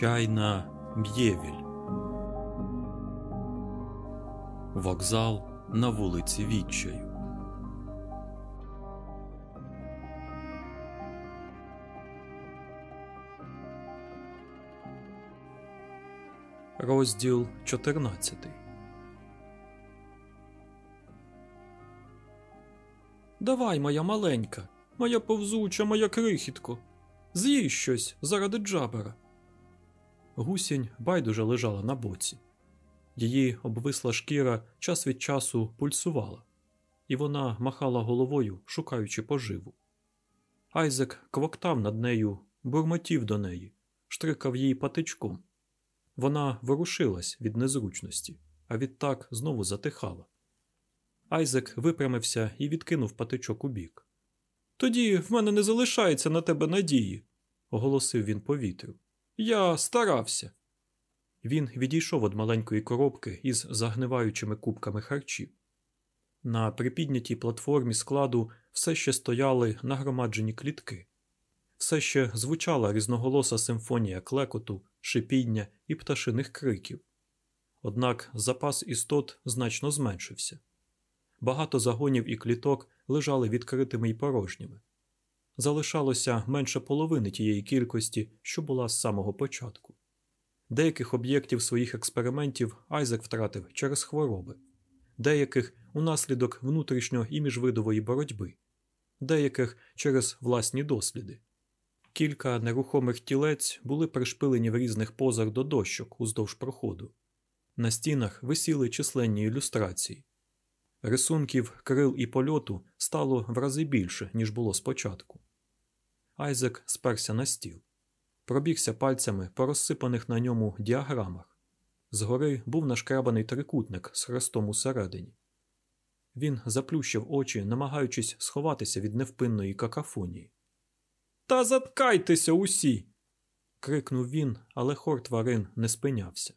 Чайна Б'євіль. Вокзал на вулиці Відчаю. Розділ 14 Давай, моя маленька, моя повзуча, моя крихітко. З'їй щось заради джабера. Гусінь байдуже лежала на боці. Її обвисла шкіра час від часу пульсувала, і вона махала головою, шукаючи поживу. Айзек квоктав над нею, бурмотів до неї, штрикав її патичком. Вона ворушилась від незручності, а відтак знову затихала. Айзек випрямився і відкинув патичок у бік. Тоді в мене не залишається на тебе надії, оголосив він повітрю. Я старався. Він відійшов від маленької коробки із загниваючими кубками харчів. На припіднятій платформі складу все ще стояли нагромаджені клітки, все ще звучала різноголоса симфонія клекоту, шипіння і пташиних криків. Однак запас істот значно зменшився. Багато загонів і кліток лежали відкритими й порожніми. Залишалося менше половини тієї кількості, що була з самого початку. Деяких об'єктів своїх експериментів Айзек втратив через хвороби, деяких унаслідок внутрішньо і міжвидової боротьби, деяких через власні досліди. Кілька нерухомих тілець були пришпилені в різних позах до дощок уздовж проходу. На стінах висіли численні ілюстрації. Рисунків крил і польоту стало в рази більше, ніж було спочатку. Айзек сперся на стіл, пробігся пальцями по розсипаних на ньому діаграмах. Згори був нашкрабаний трикутник з хрестом усередині. Він заплющив очі, намагаючись сховатися від невпинної какафонії. Та заткайтеся усі. крикнув він, але хор тварин не спинявся.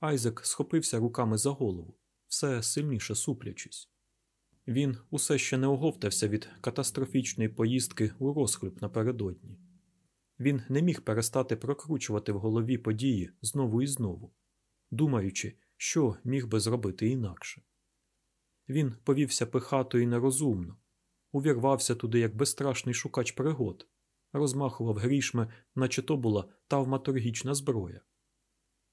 Айзек схопився руками за голову, все сильніше суплячись. Він усе ще не оговтався від катастрофічної поїздки у розхлюб напередодні. Він не міг перестати прокручувати в голові події знову і знову, думаючи, що міг би зробити інакше. Він повівся пихато і нерозумно, увірвався туди як безстрашний шукач пригод, розмахував грішми, наче то була тавматургічна зброя.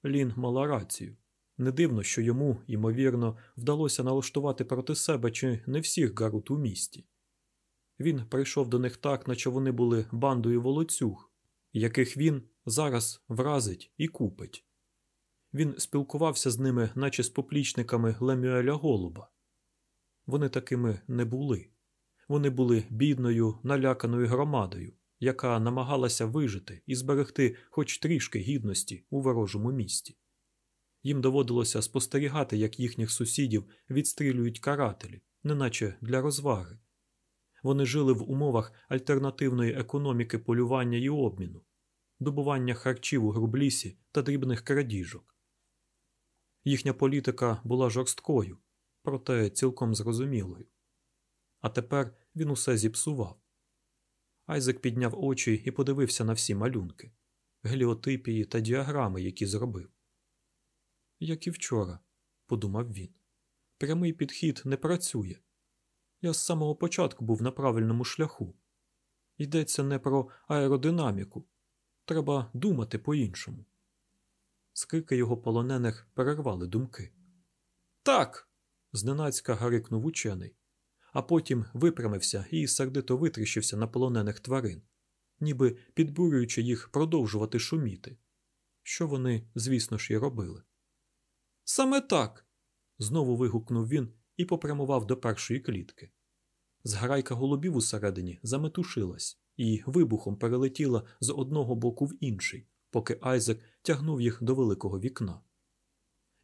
Лін мала рацію. Не дивно, що йому, ймовірно, вдалося налаштувати проти себе чи не всіх гарут у місті. Він прийшов до них так, наче вони були бандою волоцюг, яких він зараз вразить і купить. Він спілкувався з ними, наче з поплічниками Лемюеля Голуба. Вони такими не були. Вони були бідною, наляканою громадою, яка намагалася вижити і зберегти хоч трішки гідності у ворожому місті. Їм доводилося спостерігати, як їхніх сусідів відстрілюють карателі, неначе для розваги. Вони жили в умовах альтернативної економіки полювання і обміну, добування харчів у грублісі та дрібних крадіжок. Їхня політика була жорсткою, проте цілком зрозумілою. А тепер він усе зіпсував. Айзек підняв очі і подивився на всі малюнки, геліотипії та діаграми, які зробив. Як і вчора, подумав він. Прямий підхід не працює. Я з самого початку був на правильному шляху. Йдеться не про аеродинаміку. Треба думати по-іншому. Скрики його полонених перервали думки. Так. зненацька гарикнув учений, а потім випрямився і сердито витріщився на полонених тварин, ніби підбурюючи їх продовжувати шуміти. Що вони, звісно ж, і робили. Саме так. знову вигукнув він і попрямував до першої клітки. Зграйка голубів усередині заметушилась і вибухом перелетіла з одного боку в інший, поки Айзек тягнув їх до великого вікна.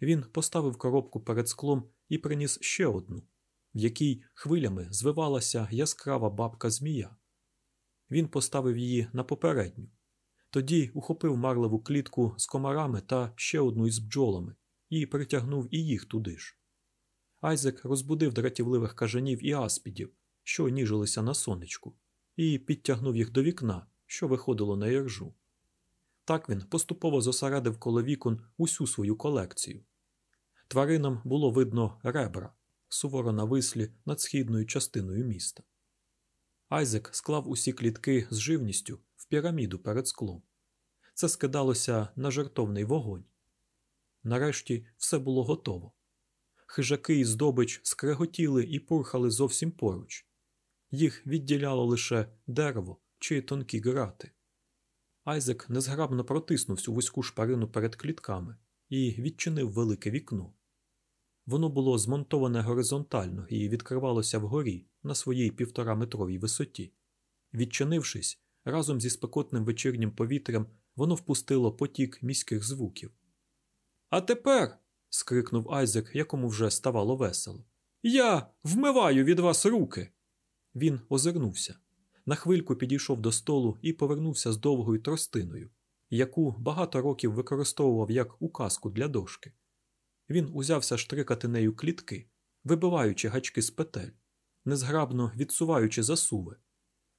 Він поставив коробку перед склом і приніс ще одну, в якій хвилями звивалася яскрава бабка змія. Він поставив її на попередню, тоді ухопив марливу клітку з комарами та ще одну із бджолами і притягнув і їх туди ж. Айзек розбудив дратівливих кажанів і аспідів, що ніжилися на сонечку, і підтягнув їх до вікна, що виходило на іржу. Так він поступово зосередив коло вікон усю свою колекцію. Тваринам було видно ребра, суворо навислі над східною частиною міста. Айзек склав усі клітки з живністю в піраміду перед склом. Це скидалося на жертовний вогонь. Нарешті все було готово. Хижаки і здобич скреготіли і пурхали зовсім поруч. Їх відділяло лише дерево чи тонкі грати. Айзек незграбно протиснувся у вузьку шпарину перед клітками і відчинив велике вікно. Воно було змонтоване горизонтально і відкривалося вгорі на своїй півтораметровій висоті. Відчинившись, разом зі спекотним вечірнім повітрям воно впустило потік міських звуків. А тепер. скрикнув Айзек, якому вже ставало весело. Я вмиваю від вас руки. Він озирнувся. На хвильку підійшов до столу і повернувся з довгою тростиною, яку багато років використовував як указку для дошки. Він узявся штрикати нею клітки, вибиваючи гачки з петель, незграбно відсуваючи засуви,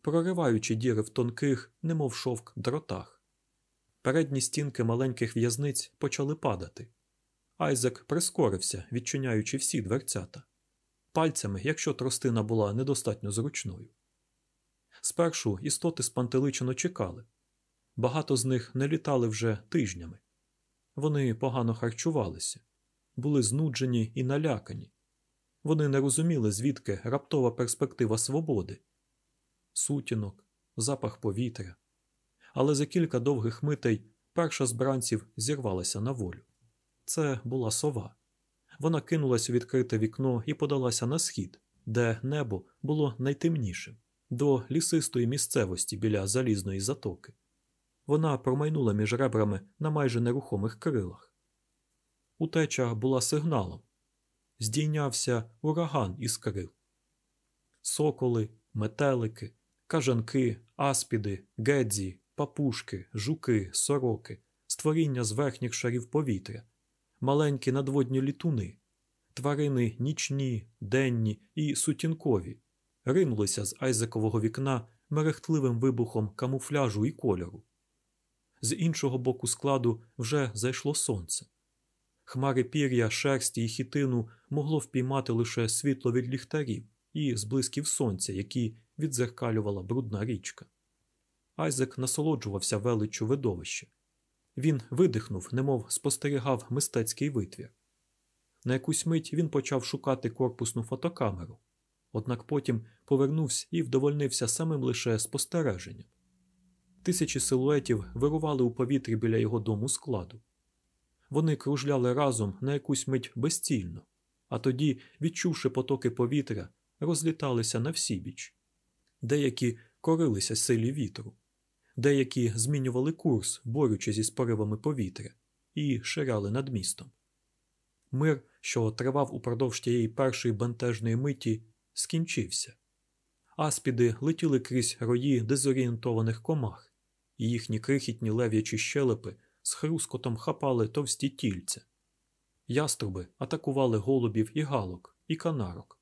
прориваючи діри в тонких, немов шовк, дротах. Передні стінки маленьких в'язниць почали падати. Айзек прискорився, відчиняючи всі дверцята, пальцями, якщо тростина була недостатньо зручною. Спершу істоти спантеличено чекали. Багато з них не літали вже тижнями. Вони погано харчувалися, були знуджені і налякані. Вони не розуміли, звідки раптова перспектива свободи, сутінок, запах повітря. Але за кілька довгих митей перша з бранців зірвалася на волю. Це була сова. Вона кинулась у відкрите вікно і подалася на схід, де небо було найтемнішим, до лісистої місцевості біля залізної затоки. Вона промайнула між ребрами на майже нерухомих крилах. Утеча була сигналом. Здійнявся ураган із крил. Соколи, метелики, кажанки, аспіди, гедзі, папушки, жуки, сороки, створіння з верхніх шарів повітря, маленькі надводні літуни, тварини нічні, денні і сутінкові, ринулися з айзекового вікна мерехтливим вибухом камуфляжу і кольору. З іншого боку складу вже зайшло сонце. Хмари пір'я, шерсті і хітину могло впіймати лише світло від ліхтарів і зблисків сонця, які відзеркалювала брудна річка. Айзек насолоджувався величчю видовища. Він видихнув, немов спостерігав мистецький витвір. На якусь мить він почав шукати корпусну фотокамеру, однак потім повернувся і вдовольнився самим лише спостереженням. Тисячі силуетів вирували у повітрі біля його дому складу. Вони кружляли разом на якусь мить безцільно, а тоді, відчувши потоки повітря, розліталися на всібіч. Деякі корилися силі вітру, деякі змінювали курс, борючи зі поривами повітря, і ширяли над містом. Мир, що тривав упродовж тієї першої бентежної миті, скінчився. Аспіди летіли крізь рої дезорієнтованих комах, і їхні крихітні лев'ячі щелепи з хрускотом хапали товсті тільця. Яструби атакували голубів і галок, і канарок.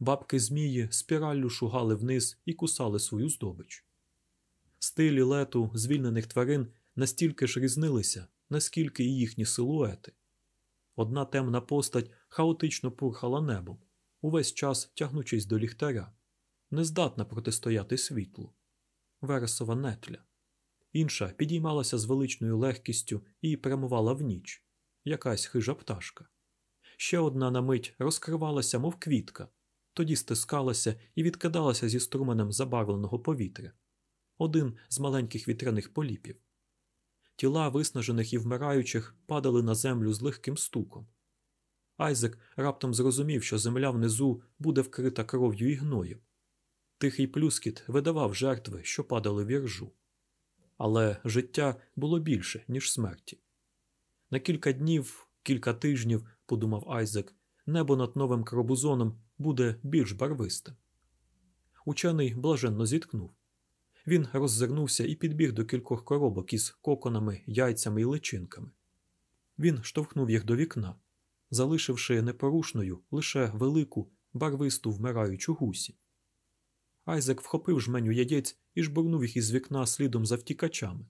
Бабки змії спіраллю шугали вниз і кусали свою здобич. Стилі лету звільнених тварин настільки ж різнилися, наскільки і їхні силуети. Одна темна постать хаотично пурхала небом, увесь час тягнучись до ліхтаря, нездатна протистояти світлу, вересова нетля. Інша підіймалася з величною легкістю і прямувала в ніч, якась хижа пташка. Ще одна на мить розкривалася, мов квітка, тоді стискалася і відкидалася зі струменем забарвленого повітря, один з маленьких вітряних поліпів. Тіла виснажених і вмираючих падали на землю з легким стуком. Айзек раптом зрозумів, що земля внизу буде вкрита кров'ю і гноєм. Тихий плюскіт видавав жертви, що падали в іржу. Але життя було більше, ніж смерті. На кілька днів, кілька тижнів, подумав Айзек, небо над новим крабузоном буде більш барвистим. Учений блаженно зіткнув. Він роззирнувся і підбіг до кількох коробок із коконами, яйцями і личинками. Він штовхнув їх до вікна, залишивши непорушною лише велику, барвисту вмираючу гусі. Айзек вхопив жменю яєць і жбурнув їх із вікна слідом за втікачами.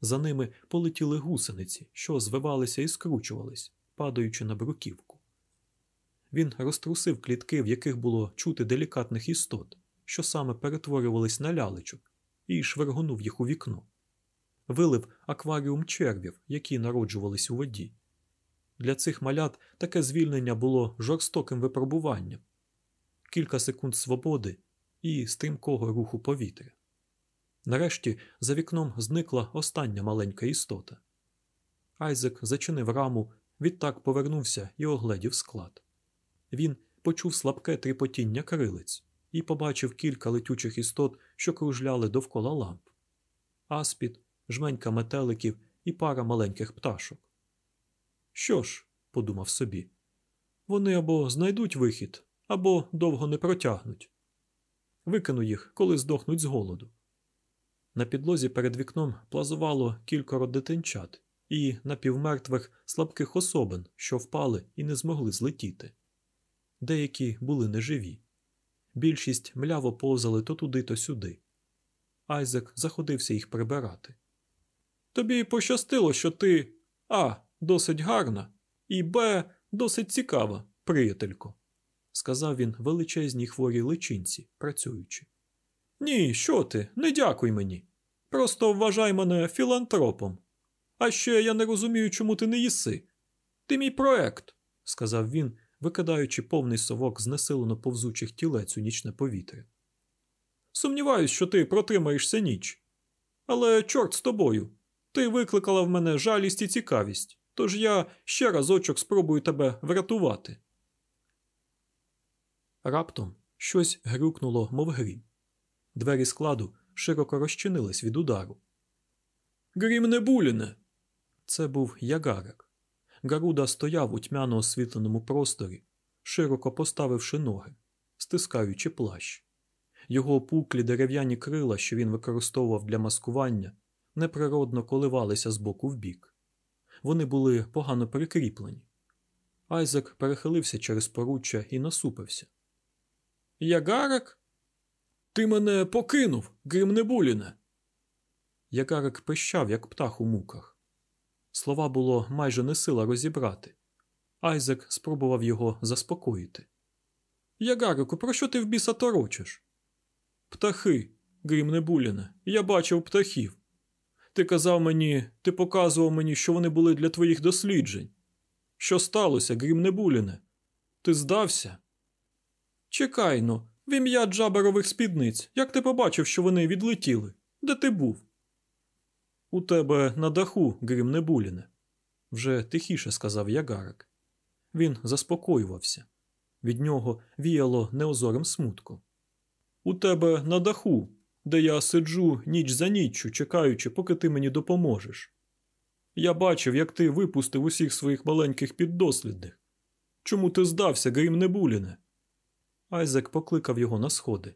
За ними полетіли гусениці, що звивалися і скручувались, падаючи на бруківку. Він розтрусив клітки, в яких було чути делікатних істот, що саме перетворювались на лялечок, і швергонув їх у вікно. Вилив акваріум червів, які народжувались у воді. Для цих малят таке звільнення було жорстоким випробуванням. Кілька секунд свободи і стрімкого руху повітря. Нарешті за вікном зникла остання маленька істота. Айзек зачинив раму, відтак повернувся і огледів склад. Він почув слабке тріпотіння крилиць і побачив кілька летючих істот, що кружляли довкола ламп. Аспід, жменька метеликів і пара маленьких пташок. Що ж, подумав собі, вони або знайдуть вихід, або довго не протягнуть. Викину їх, коли здохнуть з голоду. На підлозі перед вікном плазувало кількоро дитинчат і напівмертвих слабких особин, що впали і не змогли злетіти. Деякі були неживі. Більшість мляво повзали то туди, то сюди. Айзек заходився їх прибирати. Тобі пощастило, що ти А. Досить гарна, і Б. Досить цікава, приятелько, сказав він величезній хворій личинці, працюючи. Ні, що ти, не дякуй мені. Просто вважай мене філантропом. А ще я не розумію, чому ти не їси. Ти мій проект, сказав він, викидаючи повний совок знесилено повзучих тілець у нічне повітря. Сумніваюсь, що ти протримаєшся ніч. Але, чорт з тобою, ти викликала в мене жалість і цікавість, тож я ще разочок спробую тебе врятувати. Раптом щось грюкнуло, мов грім. Двері складу широко розчинились від удару. Грім не буліне. Це був ягарик. Гаруда стояв у тьмяно освітленому просторі, широко поставивши ноги, стискаючи плащ. Його опуклі дерев'яні крила, що він використовував для маскування, неприродно коливалися з боку в бік. Вони були погано прикріплені. Айзек перехилився через поруччя і насупився. Ягарик? Ти мене покинув, Гримнебуліне. Ягарик пищав, як птах у муках. Слова було майже не сила розібрати. Айзек спробував його заспокоїти. Ягарику, про що ти в біса торочиш? Птахи, Гримнебуліне, я бачив птахів. Ти казав мені, ти показував мені, що вони були для твоїх досліджень. Що сталося, Гримнебуліне? Ти здався? Чекай но, в ім'я джаберових спідниць. Як ти побачив, що вони відлетіли? Де ти був? У тебе на даху, Гримнебуліне, вже тихіше сказав Ягарик. Він заспокоювався. Від нього віяло неозорим смутком. У тебе на даху, де я сиджу ніч за ніччю, чекаючи, поки ти мені допоможеш. Я бачив, як ти випустив усіх своїх маленьких піддослідних. Чому ти здався, Гримнебуліне? Айзек покликав його на сходи.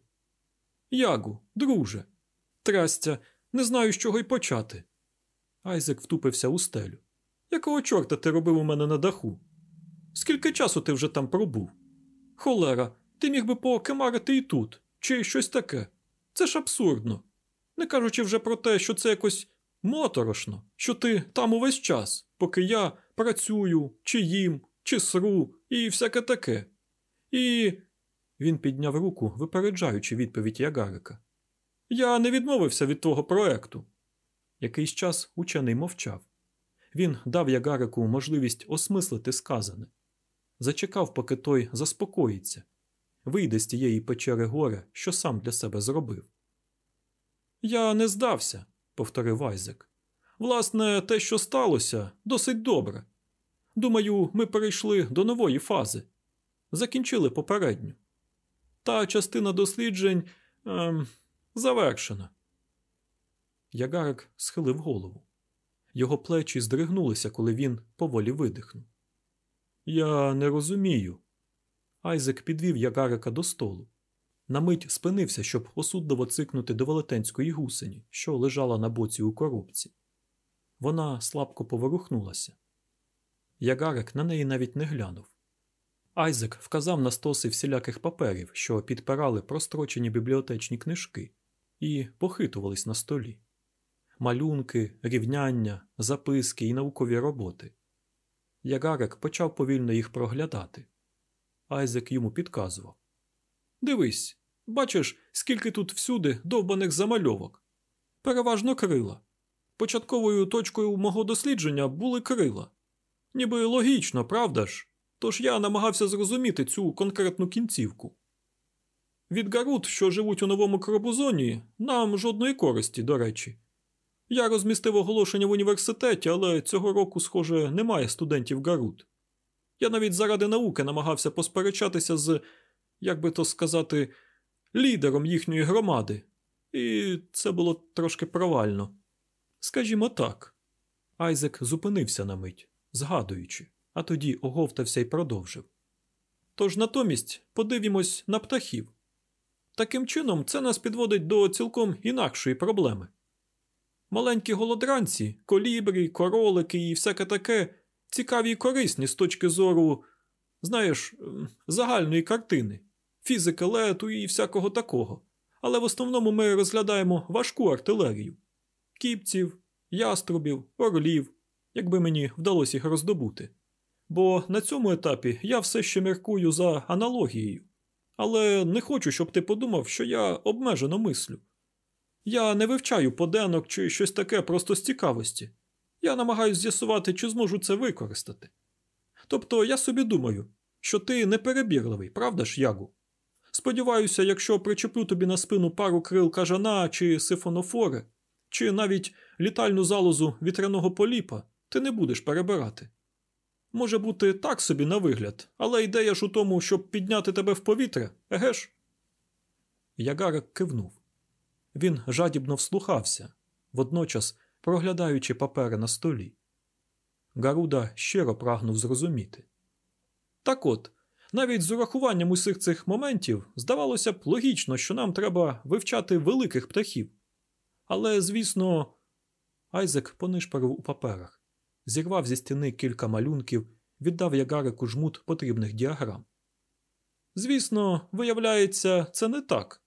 Ягу, друже, трастя, не знаю, з чого й почати. Айзек втупився у стелю. Якого чорта ти робив у мене на даху? Скільки часу ти вже там пробув? Холера, ти міг би покемарити і тут, чи щось таке. Це ж абсурдно. Не кажучи вже про те, що це якось моторошно, що ти там увесь час, поки я працюю, чи їм, чи сру, і всяке таке. І. Він підняв руку, випереджаючи відповідь Ягарика. Я не відмовився від твого проекту. Якийсь час учений мовчав. Він дав Ягарику можливість осмислити сказане, зачекав, поки той заспокоїться, вийде з тієї печери горя, що сам для себе зробив. Я не здався, повторив Айзек. Власне, те, що сталося, досить добре. Думаю, ми перейшли до нової фази, закінчили попередню. Та частина досліджень ем, завершена. Ягарик схилив голову. Його плечі здригнулися, коли він поволі видихнув. Я не розумію. Айзек підвів Ягарика до столу. На мить спинився, щоб осудливо цикнути до велетенської гусені, що лежала на боці у коробці. Вона слабко поворухнулася. Ягарик на неї навіть не глянув. Айзек вказав на стоси всіляких паперів, що підпирали прострочені бібліотечні книжки, і похитувались на столі. малюнки, рівняння, записки і наукові роботи. Ягарик почав повільно їх проглядати. Айзек йому підказував Дивись, бачиш, скільки тут всюди довбаних замальовок. Переважно крила. Початковою точкою мого дослідження були крила. Ніби логічно, правда ж? Тож я намагався зрозуміти цю конкретну кінцівку. Від гарут, що живуть у новому кробузоні, нам жодної користі, до речі. Я розмістив оголошення в університеті, але цього року, схоже, немає студентів гарут. Я навіть заради науки намагався посперечатися з, як би то сказати, лідером їхньої громади, і це було трошки провально. Скажімо так, Айзек зупинився на мить, згадуючи, а тоді оговтався і продовжив. Тож натомість подивімось на птахів. Таким чином, це нас підводить до цілком інакшої проблеми. Маленькі голодранці, колібрі, королики і всяке таке цікаві і корисні з точки зору, знаєш, загальної картини, фізики лету і всякого такого. Але в основному ми розглядаємо важку артилерію кіпців, яструбів, орлів, якби мені вдалося їх роздобути. Бо на цьому етапі я все ще міркую за аналогією. Але не хочу, щоб ти подумав, що я обмежено мислю. Я не вивчаю поденок чи щось таке просто з цікавості. Я намагаюся з'ясувати, чи зможу це використати. Тобто я собі думаю, що ти неперебірливий, правда ж, Ягу? Сподіваюся, якщо причеплю тобі на спину пару крил кажана чи сифонофори, чи навіть літальну залозу вітряного поліпа, ти не будеш перебирати. Може бути так собі на вигляд, але ідея ж у тому, щоб підняти тебе в повітря, еге ж? Ягарик кивнув. Він жадібно вслухався, водночас проглядаючи папери на столі. Гаруда щиро прагнув зрозуміти. Так от, навіть з урахуванням усіх цих моментів здавалося б логічно, що нам треба вивчати великих птахів. Але, звісно, Айзек понишпарив у паперах, зірвав зі стіни кілька малюнків, віддав ягарику жмут потрібних діаграм. Звісно, виявляється, це не так.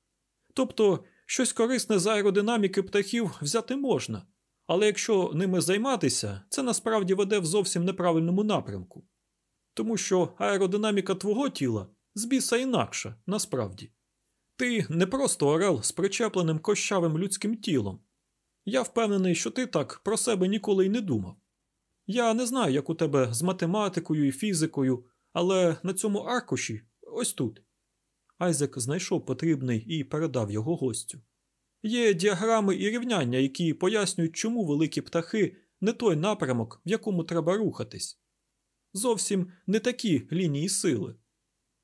Тобто, щось корисне з аеродинаміки птахів взяти можна, але якщо ними займатися, це насправді веде в зовсім неправильному напрямку. Тому що аеродинаміка твого тіла з біса інакша, насправді. Ти не просто орел з причепленим кощавим людським тілом. Я впевнений, що ти так про себе ніколи й не думав. Я не знаю, як у тебе з математикою і фізикою, але на цьому аркуші, ось тут. Айзек знайшов потрібний і передав його гостю. Є діаграми і рівняння, які пояснюють, чому великі птахи не той напрямок, в якому треба рухатись. Зовсім не такі лінії сили,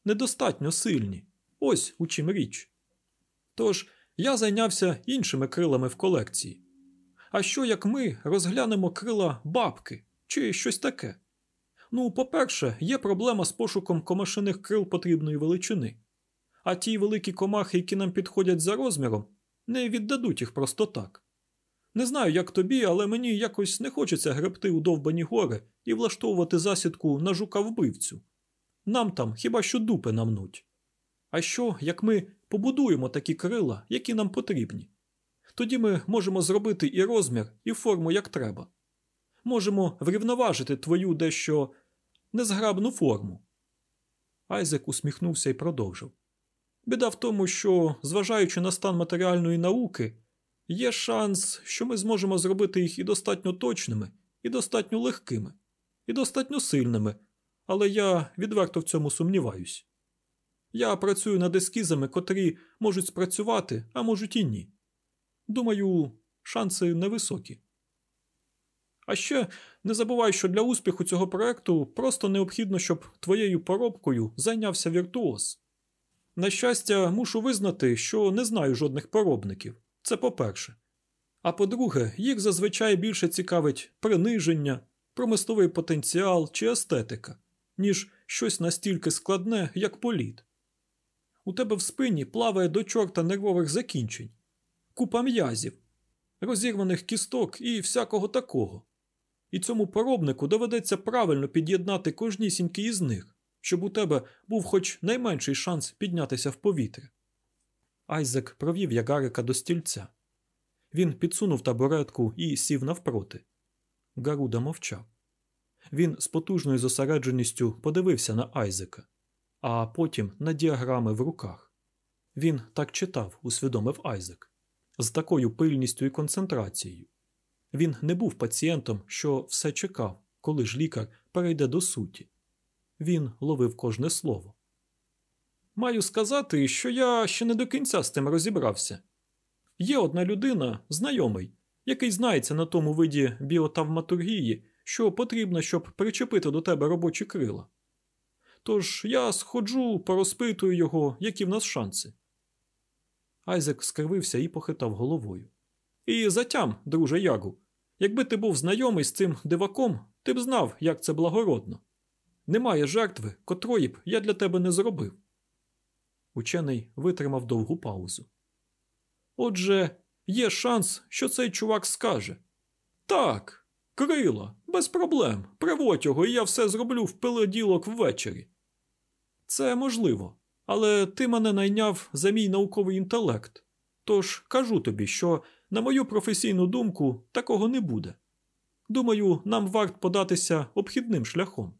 недостатньо сильні. Ось у чим річ. Тож я зайнявся іншими крилами в колекції. А що як ми розглянемо крила бабки чи щось таке? Ну, по-перше, є проблема з пошуком комашиних крил потрібної величини. А ті великі комахи, які нам підходять за розміром, не віддадуть їх просто так. Не знаю, як тобі, але мені якось не хочеться гребти у довбані гори і влаштовувати засідку на жука вбивцю. Нам там хіба що дупи намнуть. А що, як ми побудуємо такі крила, які нам потрібні? Тоді ми можемо зробити і розмір, і форму як треба. Можемо врівноважити твою дещо незграбну форму. Айзек усміхнувся і продовжив. Біда в тому, що, зважаючи на стан матеріальної науки, є шанс, що ми зможемо зробити їх і достатньо точними, і достатньо легкими, і достатньо сильними, але я відверто в цьому сумніваюсь. Я працюю над ескізами, котрі можуть спрацювати, а можуть і ні. Думаю, шанси невисокі. А ще не забувай, що для успіху цього проекту просто необхідно, щоб твоєю поробкою зайнявся віртуоз. На щастя, мушу визнати, що не знаю жодних поробників. Це по-перше. А по-друге, їх зазвичай більше цікавить приниження, промисловий потенціал чи естетика, ніж щось настільки складне, як політ. У тебе в спині плаває до чорта нервових закінчень, купа м'язів, розірваних кісток і всякого такого. І цьому поробнику доведеться правильно під'єднати кожнісінький із них, щоб у тебе був хоч найменший шанс піднятися в повітря. Айзек провів ягарика до стільця. Він підсунув табуретку і сів навпроти. Гаруда мовчав. Він з потужною зосередженістю подивився на Айзека, а потім на діаграми в руках. Він так читав, усвідомив Айзек, з такою пильністю і концентрацією. Він не був пацієнтом, що все чекав, коли ж лікар перейде до суті. Він ловив кожне слово. Маю сказати, що я ще не до кінця з тим розібрався. Є одна людина, знайомий, який знається на тому виді біотавматургії, що потрібно, щоб причепити до тебе робочі крила. Тож я сходжу, порозпитую його, які в нас шанси. Айзек скривився і похитав головою. І затям, друже Ягу, якби ти був знайомий з цим диваком, ти б знав, як це благородно. Немає жертви, котрої б я для тебе не зробив. Учений витримав довгу паузу. Отже, є шанс, що цей чувак скаже Так, крила, без проблем. Приводь його, і я все зроблю в пилоділок ввечері. Це можливо, але ти мене найняв за мій науковий інтелект. Тож кажу тобі, що, на мою професійну думку, такого не буде. Думаю, нам варт податися обхідним шляхом.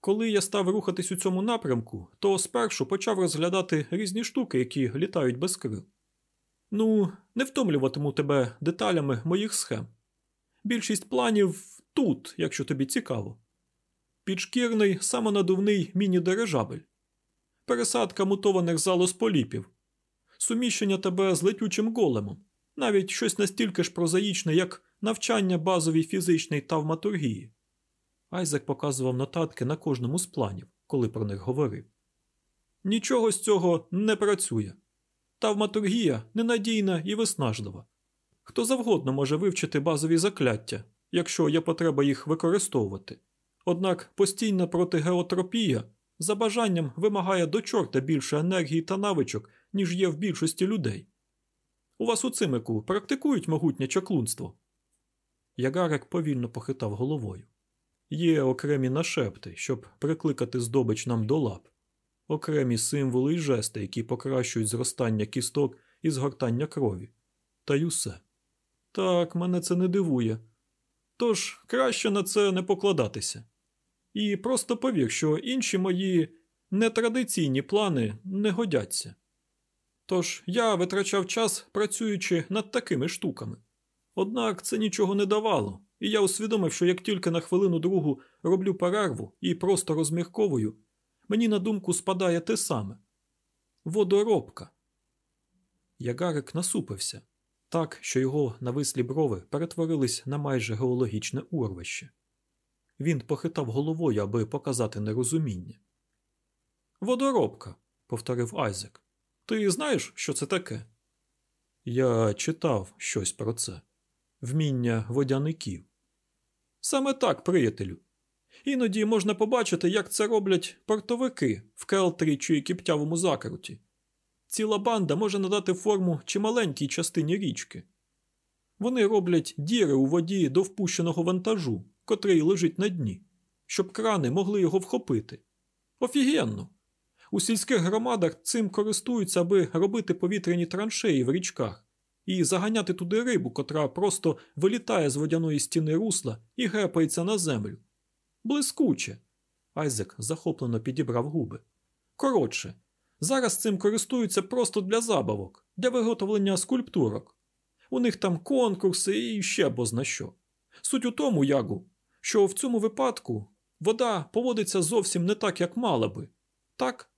Коли я став рухатись у цьому напрямку, то спершу почав розглядати різні штуки, які літають без крил. Ну, не втомлюватиму тебе деталями моїх схем. Більшість планів тут, якщо тобі цікаво. Підшкірний самонадувний міні-дирижабель, пересадка мутованих залосполіпів, суміщення тебе з летючим големом, навіть щось настільки ж прозаїчне, як навчання базовій фізичній тавматургії. Айзек показував нотатки на кожному з планів, коли про них говорив. Нічого з цього не працює. Тавматургія ненадійна і виснажлива. Хто завгодно може вивчити базові закляття, якщо є потреба їх використовувати. Однак постійна протигеотропія за бажанням вимагає до чорта більше енергії та навичок, ніж є в більшості людей. У вас у цимику практикують могутнє чаклунство? Ягарик повільно похитав головою. Є окремі нашепти, щоб прикликати здобич нам до лап, окремі символи і жести, які покращують зростання кісток і згортання крові. Та й усе. Так, мене це не дивує. Тож краще на це не покладатися. І просто повір, що інші мої нетрадиційні плани не годяться. Тож я витрачав час, працюючи над такими штуками. Однак це нічого не давало, і я усвідомив, що як тільки на хвилину другу роблю перерву і просто розмірковую, мені на думку спадає те саме водоробка. Ягарик насупився так, що його навислі брови перетворились на майже геологічне урвище. Він похитав головою, аби показати нерозуміння. Водоробка, повторив Айзек. Ти знаєш, що це таке? Я читав щось про це вміння водяників. Саме так, приятелю. Іноді можна побачити, як це роблять портовики в келтрі чи кіптявому закруті. Ціла банда може надати форму чималенькій частині річки. Вони роблять діри у воді до впущеного вантажу, котрий лежить на дні, щоб крани могли його вхопити. Офігенно! У сільських громадах цим користуються, аби робити повітряні траншеї в річках і заганяти туди рибу, котра просто вилітає з водяної стіни русла і гепається на землю. Блискуче. Айзек захоплено підібрав губи. Коротше, зараз цим користуються просто для забавок, для виготовлення скульптурок. У них там конкурси і ще бозна що. Суть у тому, Ягу, що в цьому випадку вода поводиться зовсім не так, як мала би. Так?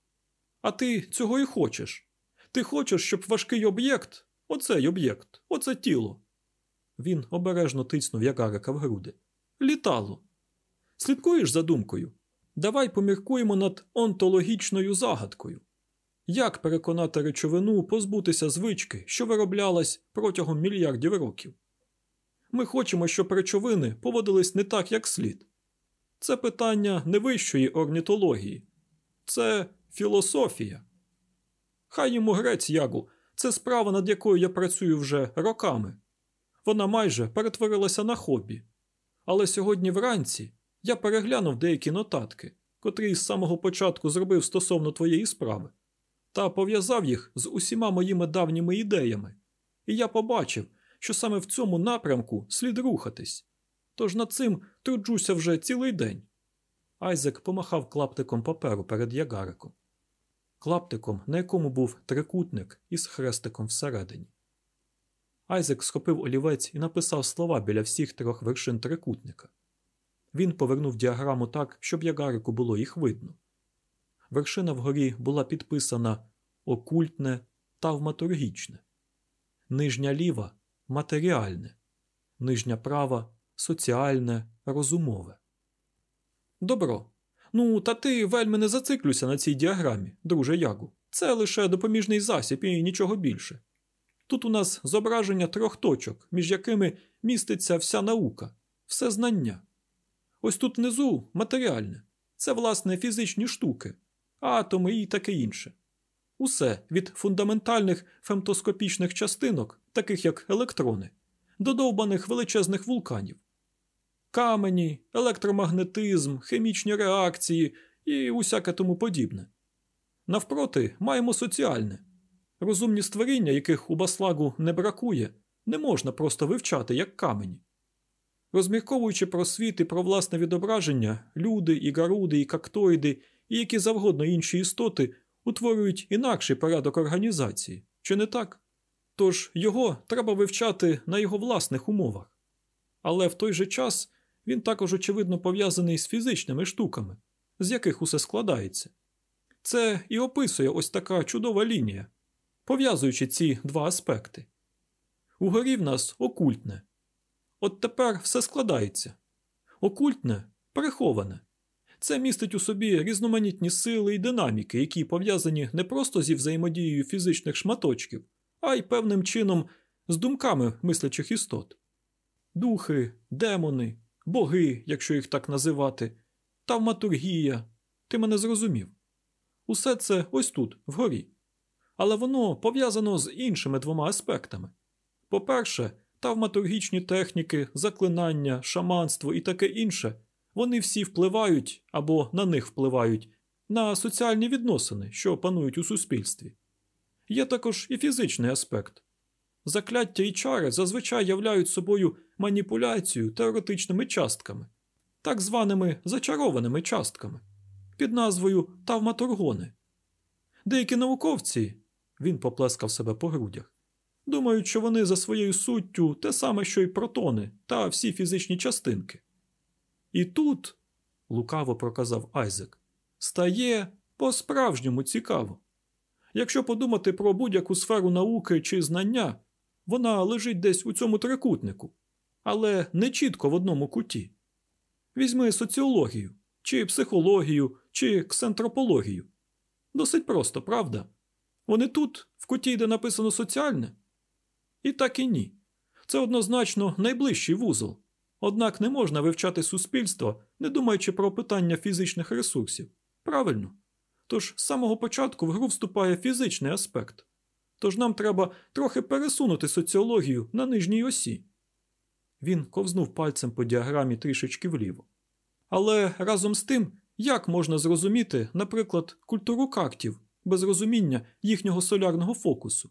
А ти цього і хочеш. Ти хочеш, щоб важкий об'єкт, оцей об'єкт, оце тіло. Він обережно тицнув ягарика в груди. Літало. Слідкуєш за думкою? Давай поміркуємо над онтологічною загадкою. Як переконати речовину позбутися звички, що вироблялась протягом мільярдів років? Ми хочемо, щоб речовини поводились не так, як слід. Це питання не вищої орнітології, це філософія. Хай йому грець ягу, це справа, над якою я працюю вже роками. Вона майже перетворилася на хобі. Але сьогодні вранці я переглянув деякі нотатки, котрі з самого початку зробив стосовно твоєї справи, та пов'язав їх з усіма моїми давніми ідеями, і я побачив, що саме в цьому напрямку слід рухатись. Тож над цим труджуся вже цілий день. Айзек помахав клаптиком паперу перед ягариком. Клаптиком, на якому був трикутник із хрестиком всередині. Айзек схопив олівець і написав слова біля всіх трьох вершин трикутника. Він повернув діаграму так, щоб ягарику було їх видно. Вершина вгорі була підписана окультне тавматургічне, нижня ліва матеріальне, нижня права соціальне, розумове. Добро. Ну, та ти вельми не зациклюйся на цій діаграмі, друже Ягу. Це лише допоміжний засіб і нічого більше. Тут у нас зображення трьох точок, між якими міститься вся наука, все знання. Ось тут внизу матеріальне, це, власне, фізичні штуки, атоми і таке інше. Усе від фундаментальних фемтоскопічних частинок, таких як електрони, до довбаних величезних вулканів. Камені, електромагнетизм, хімічні реакції і усяке тому подібне. Навпроти, маємо соціальне. Розумні створіння, яких у баслагу не бракує, не можна просто вивчати як камені. Розмірковуючи про світ і про власне відображення, люди, і гаруди, і кактоїди, і які завгодно інші істоти утворюють інакший порядок організації, чи не так? Тож його треба вивчати на його власних умовах. Але в той же час він також, очевидно, пов'язаний з фізичними штуками, з яких усе складається. Це і описує ось така чудова лінія, пов'язуючи ці два аспекти. Угорі в нас окультне. От тепер все складається. Окультне приховане. Це містить у собі різноманітні сили і динаміки, які пов'язані не просто зі взаємодією фізичних шматочків, а й певним чином з думками мислячих істот. Духи, демони, боги, якщо їх так називати, тавматургія. Ти мене зрозумів. Усе це ось тут, вгорі. Але воно пов'язано з іншими двома аспектами. По-перше, тавматургічні техніки, заклинання, шаманство і таке інше, вони всі впливають або на них впливають на соціальні відносини, що панують у суспільстві. Є також і фізичний аспект. Закляття і чари зазвичай являють собою маніпуляцію теоретичними частками, так званими зачарованими частками, під назвою тавматургони. Деякі науковці, він поплескав себе по грудях, думають, що вони за своєю суттю те саме, що й протони та всі фізичні частинки. І тут, лукаво проказав Айзек, стає по-справжньому цікаво. Якщо подумати про будь-яку сферу науки чи знання, вона лежить десь у цьому трикутнику, але не чітко в одному куті. Візьми соціологію, чи психологію, чи ксентропологію. Досить просто, правда? Вони тут, в куті, де написано соціальне? І так і ні. Це однозначно найближчий вузол. Однак не можна вивчати суспільство, не думаючи про питання фізичних ресурсів. Правильно? Тож з самого початку в гру вступає фізичний аспект. Тож нам треба трохи пересунути соціологію на нижній осі. Він ковзнув пальцем по діаграмі трішечки вліво. Але разом з тим, як можна зрозуміти, наприклад, культуру кактів без розуміння їхнього солярного фокусу,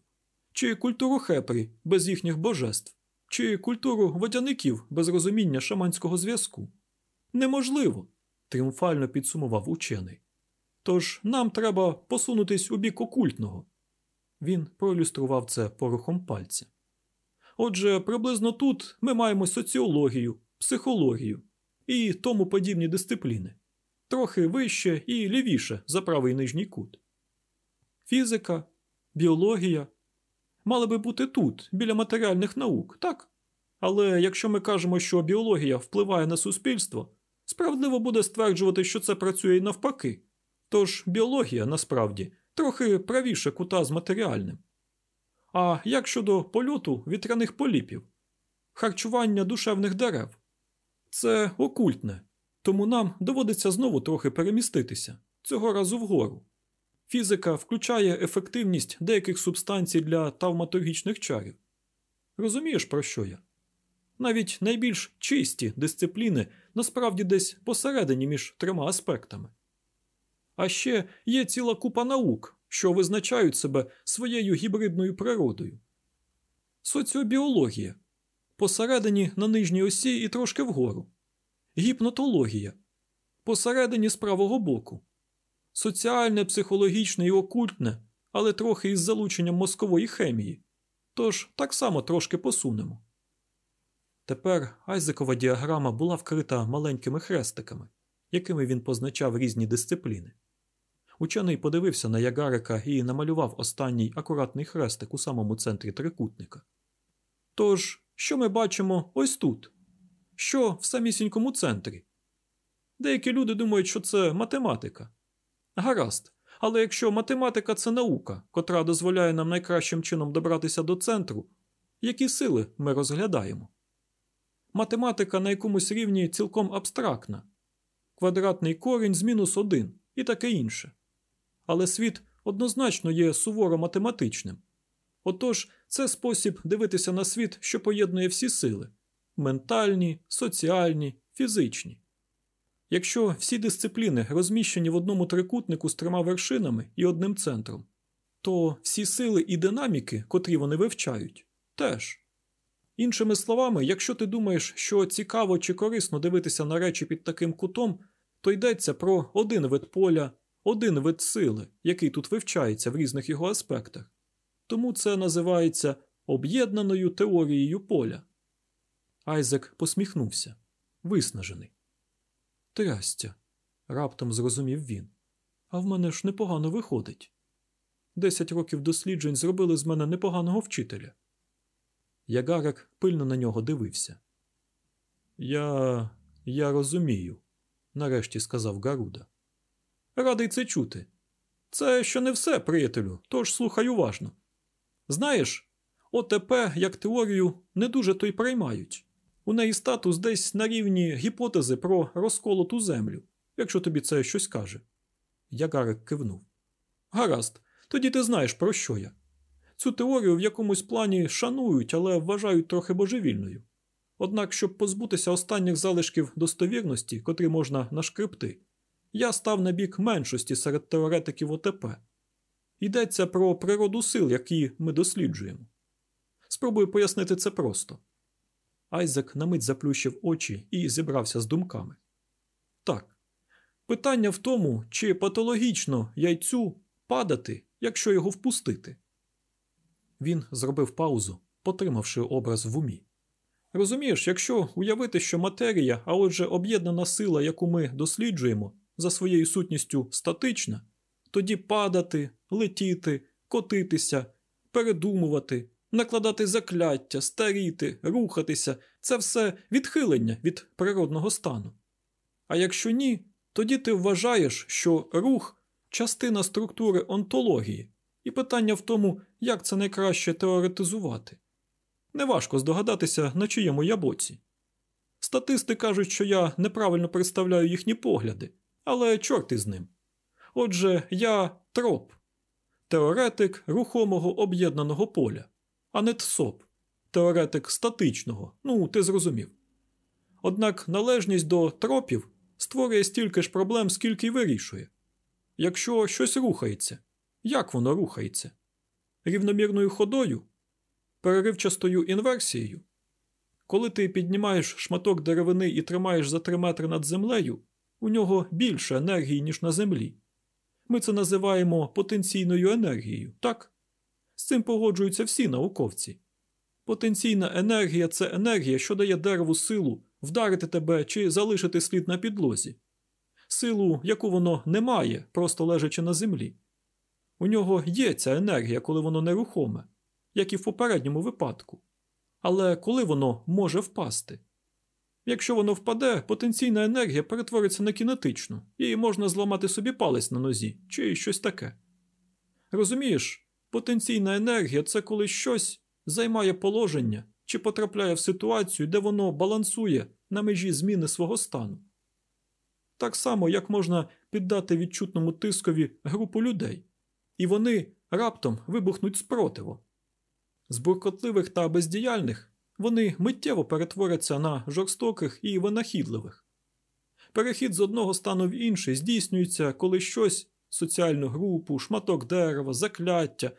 чи культуру хепрі без їхніх божеств, чи культуру водяників без розуміння шаманського зв'язку? Неможливо, тріумфально підсумував учений. Тож нам треба посунутись у бік окультного. Він проілюстрував це порухом пальця. Отже, приблизно тут ми маємо соціологію, психологію і тому подібні дисципліни, трохи вище і лівіше за правий нижній кут. Фізика, біологія мали би бути тут, біля матеріальних наук, так? Але якщо ми кажемо, що біологія впливає на суспільство, справедливо буде стверджувати, що це працює і навпаки. Тож біологія насправді трохи правіше кута з матеріальним. А як щодо польоту вітряних поліпів, харчування душевних дерев? Це окультне, тому нам доводиться знову трохи переміститися, цього разу вгору. Фізика включає ефективність деяких субстанцій для тавматургічних чарів. Розумієш, про що я? Навіть найбільш чисті дисципліни насправді десь посередині між трьома аспектами. А ще є ціла купа наук, що визначають себе своєю гібридною природою. Соціобіологія Посередині на нижній осі і трошки вгору. Гіпнотологія. Посередині з правого боку. Соціальне, психологічне і окультне, але трохи із залученням мозкової хемії. Тож так само трошки посунемо. Тепер Айзекова діаграма була вкрита маленькими хрестиками, якими він позначав різні дисципліни. Учений подивився на ягарика і намалював останній акуратний хрестик у самому центрі трикутника. Тож, що ми бачимо ось тут? Що в самісінькому центрі? Деякі люди думають, що це математика. Гаразд, але якщо математика це наука, котра дозволяє нам найкращим чином добратися до центру, які сили ми розглядаємо? Математика на якомусь рівні цілком абстрактна, квадратний корінь з мінус один і таке інше. Але світ однозначно є суворо математичним. Отож, це спосіб дивитися на світ, що поєднує всі сили ментальні, соціальні, фізичні. Якщо всі дисципліни розміщені в одному трикутнику з трьома вершинами і одним центром, то всі сили і динаміки, котрі вони вивчають, теж. Іншими словами, якщо ти думаєш, що цікаво чи корисно дивитися на речі під таким кутом, то йдеться про один вид поля, один вид сили, який тут вивчається в різних його аспектах. Тому це називається об'єднаною теорією поля. Айзек посміхнувся, виснажений. Трястя, раптом зрозумів він. А в мене ж непогано виходить. Десять років досліджень зробили з мене непоганого вчителя. Ягарик пильно на нього дивився. Я я розумію, нарешті сказав Гаруда. Радий це чути. Це ще не все, приятелю, тож слухай уважно. Знаєш, ОТП як теорію не дуже то й приймають. У неї статус десь на рівні гіпотези про розколоту землю, якщо тобі це щось каже. Ягарик кивнув. Гаразд, тоді ти знаєш, про що я. Цю теорію в якомусь плані шанують, але вважають трохи божевільною. Однак, щоб позбутися останніх залишків достовірності, котрі можна нашкребти, я став на бік меншості серед теоретиків ОТП. Йдеться про природу сил, які ми досліджуємо. Спробую пояснити це просто. Айзек на мить заплющив очі і зібрався з думками. Так, питання в тому, чи патологічно яйцю падати, якщо його впустити. Він зробив паузу, потримавши образ в умі. Розумієш, якщо уявити, що матерія, а отже, об'єднана сила, яку ми досліджуємо, за своєю сутністю статична, тоді падати, летіти, котитися, передумувати, накладати закляття, старіти, рухатися це все відхилення від природного стану. А якщо ні, тоді ти вважаєш, що рух частина структури онтології, і питання в тому, як це найкраще теоретизувати. Неважко здогадатися, на чиєму я боці. Статисти кажуть, що я неправильно представляю їхні погляди, але чорт із ним. Отже, я троп, теоретик рухомого об'єднаного поля, а не ТСОП, теоретик статичного, ну, ти зрозумів. Однак належність до тропів створює стільки ж проблем, скільки й вирішує. Якщо щось рухається, як воно рухається? Рівномірною ходою, переривчастою інверсією. Коли ти піднімаєш шматок деревини і тримаєш за 3 метри над землею, у нього більше енергії, ніж на землі. Ми це називаємо потенційною енергією, так? З цим погоджуються всі науковці. Потенційна енергія це енергія, що дає дереву силу вдарити тебе чи залишити слід на підлозі, силу, яку воно не має, просто лежачи на землі. У нього є ця енергія, коли воно нерухоме, як і в попередньому випадку. Але коли воно може впасти? Якщо воно впаде, потенційна енергія перетвориться на кінетичну, і можна зламати собі палець на нозі чи щось таке. Розумієш, потенційна енергія це коли щось займає положення чи потрапляє в ситуацію, де воно балансує на межі зміни свого стану. Так само, як можна піддати відчутному тискові групу людей, і вони раптом вибухнуть спротивом. З буркотливих та бездіяльних вони миттєво перетворяться на жорстоких і винахідливих. Перехід з одного стану в інший здійснюється, коли щось соціальну групу, шматок дерева, закляття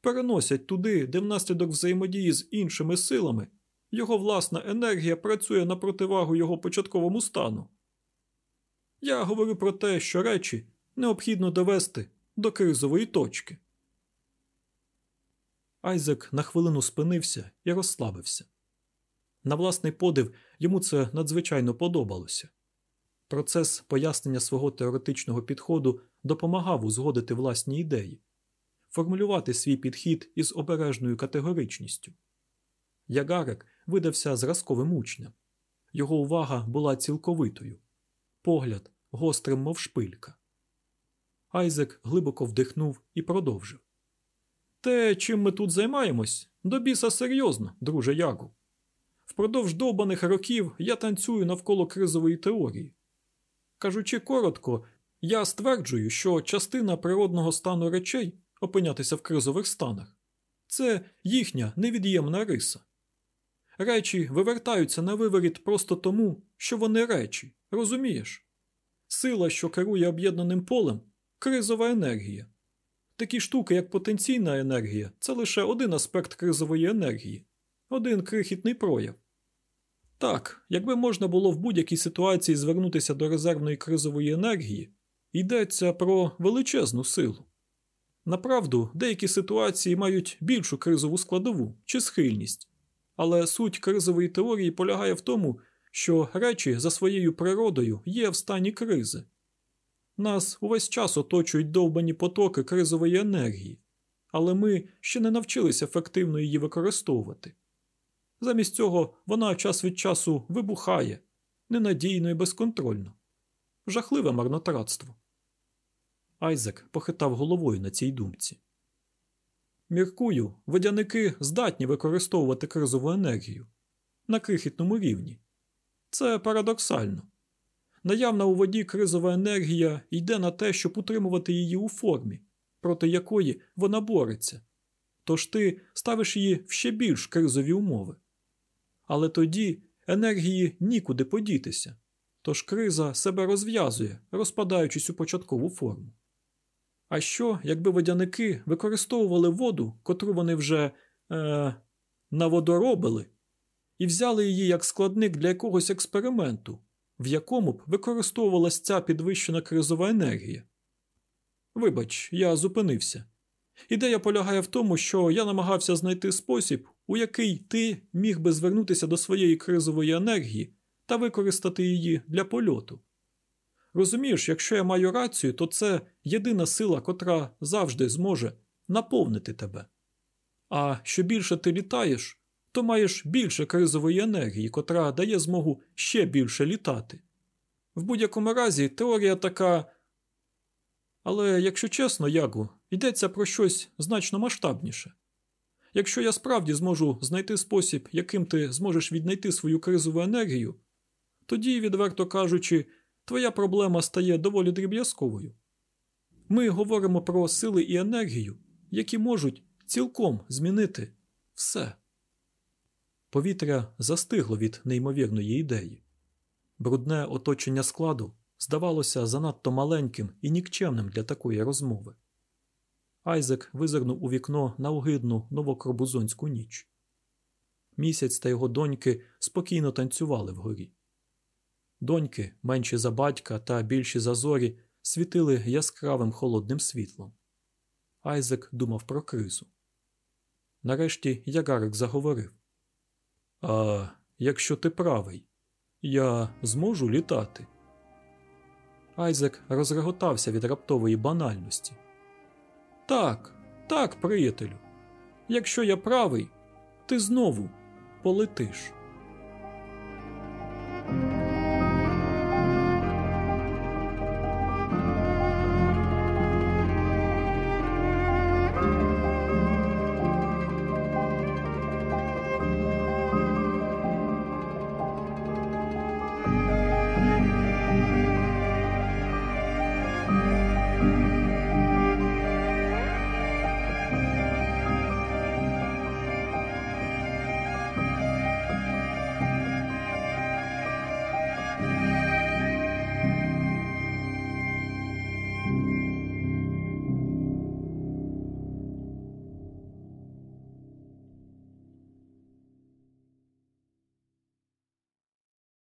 переносять туди, де внаслідок взаємодії з іншими силами Його власна енергія працює на противагу його початковому стану. Я говорю про те, що речі необхідно довести до кризової точки. Айзек на хвилину спинився і розслабився. На власний подив йому це надзвичайно подобалося. Процес пояснення свого теоретичного підходу допомагав узгодити власні ідеї, формулювати свій підхід із обережною категоричністю. Ягарик видався зразковим учнем. Його увага була цілковитою, погляд гострим, мов шпилька. Айзек глибоко вдихнув і продовжив. Те, чим ми тут займаємось, до біса серйозно, друже Ягу. Впродовж довбаних років я танцюю навколо кризової теорії. Кажучи коротко, я стверджую, що частина природного стану речей опинятися в кризових станах це їхня невід'ємна риса. Речі вивертаються на виворіт просто тому, що вони речі, розумієш? Сила, що керує об'єднаним полем кризова енергія. Такі штуки, як потенційна енергія, це лише один аспект кризової енергії, один крихітний прояв. Так, якби можна було в будь-якій ситуації звернутися до резервної кризової енергії, йдеться про величезну силу. Направду, деякі ситуації мають більшу кризову складову чи схильність, але суть кризової теорії полягає в тому, що речі за своєю природою є в стані кризи. Нас увесь час оточують довбані потоки кризової енергії, але ми ще не навчилися ефективно її використовувати. Замість цього вона час від часу вибухає ненадійно і безконтрольно. Жахливе марнотратство. Айзек похитав головою на цій думці. Міркую, водяники здатні використовувати кризову енергію на крихітному рівні. Це парадоксально. Наявна у воді кризова енергія йде на те, щоб утримувати її у формі, проти якої вона бореться. Тож ти ставиш її в ще більш кризові умови. Але тоді енергії нікуди подітися, тож криза себе розв'язує, розпадаючись у початкову форму. А що, якби водяники використовували воду, котру вони вже е, наводоробили, і взяли її як складник для якогось експерименту, в якому б використовувалась ця підвищена кризова енергія? Вибач, я зупинився. Ідея полягає в тому, що я намагався знайти спосіб, у який ти міг би звернутися до своєї кризової енергії та використати її для польоту. Розумієш, якщо я маю рацію, то це єдина сила, котра завжди зможе наповнити тебе. А що більше ти літаєш, то маєш більше кризової енергії, котра дає змогу ще більше літати. В будь-якому разі теорія така. Але, якщо чесно, Ягу, йдеться про щось значно масштабніше. Якщо я справді зможу знайти спосіб, яким ти зможеш віднайти свою кризову енергію, тоді, відверто кажучи, твоя проблема стає доволі дріб'язковою. Ми говоримо про сили і енергію, які можуть цілком змінити все. Повітря застигло від неймовірної ідеї. Брудне оточення складу здавалося занадто маленьким і нікчемним для такої розмови. Айзек визирнув у вікно на огидну новокробузонську ніч. Місяць та його доньки спокійно танцювали вгорі. Доньки, менші за батька та більші за зорі, світили яскравим холодним світлом. Айзек думав про кризу. Нарешті Ягарик заговорив: А якщо ти правий, я зможу літати. Айзек розреготався від раптової банальності. Так, так, приятелю. Якщо я правий, ти знову полетиш.